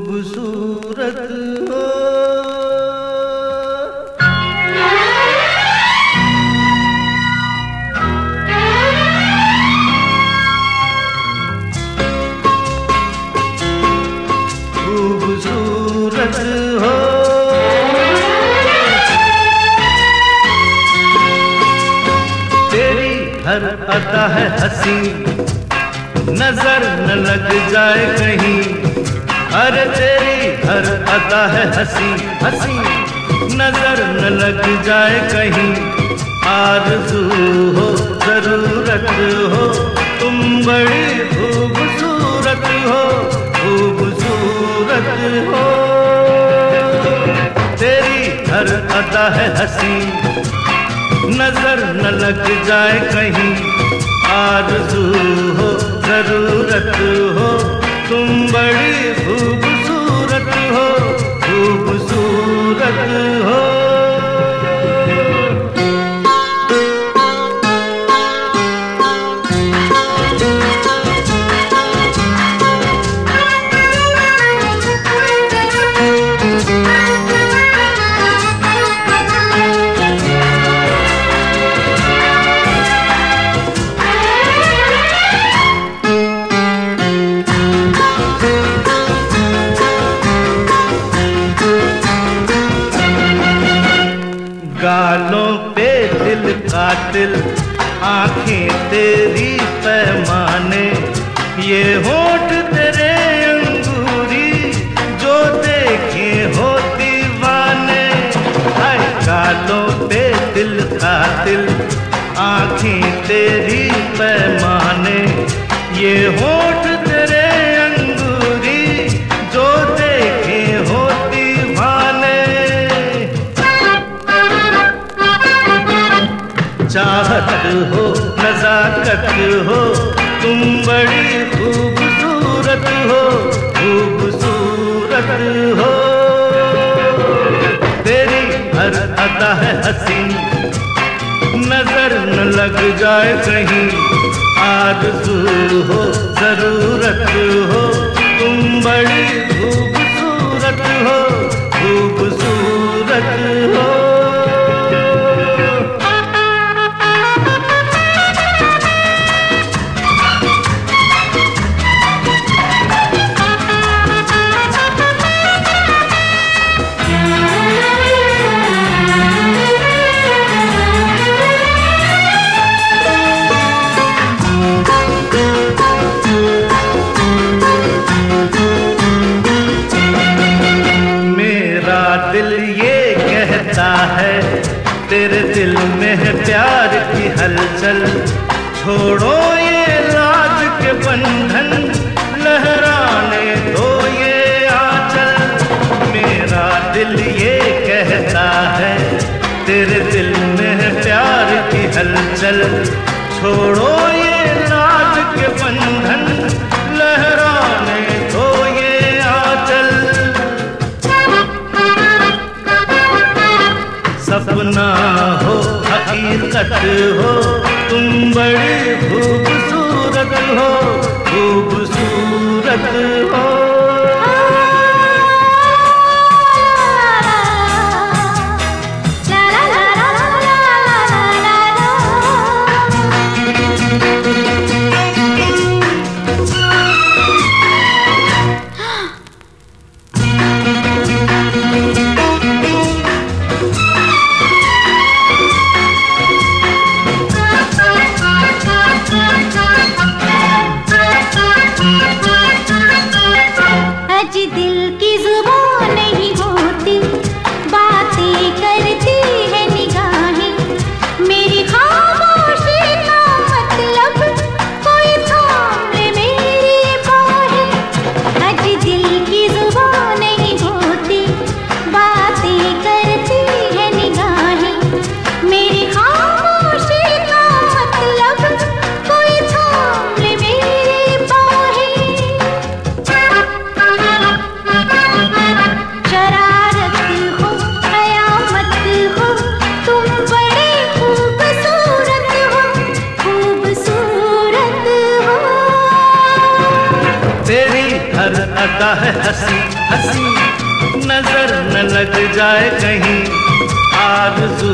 खूबसूरत हर अदा है हँसी। नज़र न लग जाए कहीं। अरे तेरी हर अदा है हँसी हँसी। नज़र न लग जाए कहीं। आरज़ू हो, ज़रूरत हो, तुम बड़ी खूबसूरत हो खूबसूरत हो। तेरी हर अदा है हँसी। नज़र न लग जाए कहीं। आरज़ू हो ज़रूरत हो तुम बड़ी खूबसूरत हो खूबसूरत गालों पे दिल कातिल, आँखें तेरी पैमाने। ये होठ तेरे अंगूरी, जो देखे हो दीवाने। हाय, गालों पे दिल कातिल, आँखें तेरी पैमाने। ये होठ चाहत हो, नजाकत हो, तुम बड़ी खूबसूरत हो खूबसूरत हो। तेरी हर अदा है हँसी नज़र न लग जाए कहीं। आरज़ू हो, ज़रूरत हो, तुम बड़ी खूबसूरत हो खूबसूरत हो। तेरे दिल में है प्यार की हलचल। छोड़ो ये लाज के बंधन, लहराने दो ये आंचल। मेरा दिल ये कहता है, तेरे दिल में है प्यार की हलचल। छोड़ो ये लाज के बंधन सपना हो हकीकत हो तुम बड़े खूबसूरत हो खूबसूरत जी दिल अदा है हसी हसी। नज़र न लग जाए कहीं। आरज़ू